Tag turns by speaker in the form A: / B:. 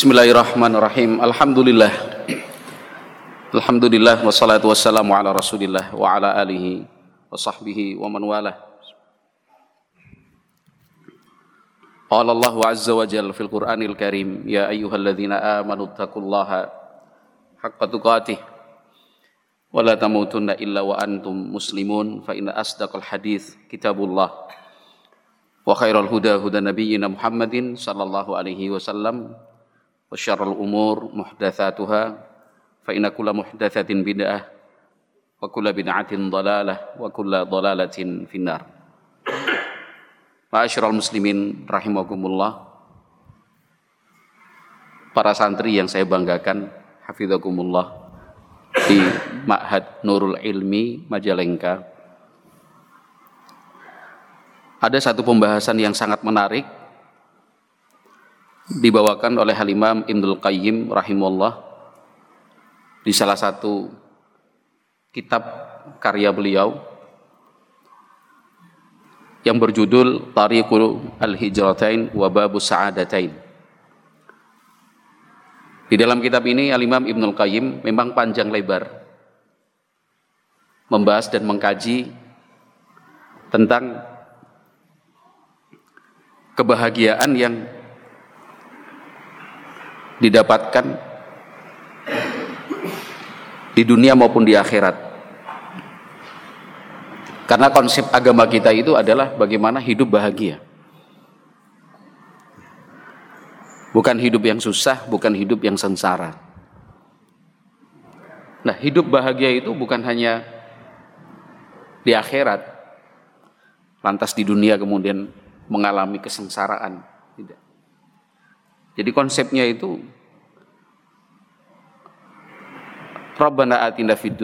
A: Bismillahirrahmanirrahim. Alhamdulillah. Alhamdulillah wassalatu wassalamu ala Rasulillah wa ala alihi wa sahbihi wa man walah. Qala Allah azza wa jalla fil Qur'anil Karim, ya ayyuhalladzina amanu taqullaha haqqa tuqatih wa la tamutunna illa wa antum muslimun fa inna asdaqal hadis kitabullah wa khairal huda huda nabiyyina Muhammadin sallallahu alaihi wasallam muhdatsatuha fa inna kulla muhdatsatin bid'ah wa kulla bid'atin dhalalah wa kulla dhalalatin finnar. Ma'asyiral muslimin rahimakumullah para santri yang saya banggakan hafizakumullah di Ma'had Nurul Ilmi Majalengka. Ada satu pembahasan yang sangat menarik dibawakan oleh Halimam Ibnul Qayyim rahimullah di salah satu kitab karya beliau yang berjudul Tariqul Al-Hijratain wa Babus Sa'adatain. Di dalam kitab ini Al-Imam Ibnul Qayyim memang panjang lebar membahas dan mengkaji tentang kebahagiaan yang didapatkan di dunia maupun di akhirat. Karena konsep agama kita itu adalah bagaimana hidup bahagia. Bukan hidup yang susah, bukan hidup yang sengsara. Nah, hidup bahagia itu bukan hanya di akhirat, lantas di dunia kemudian mengalami kesengsaraan. Tidak. Jadi konsepnya itu Rabbana atina fid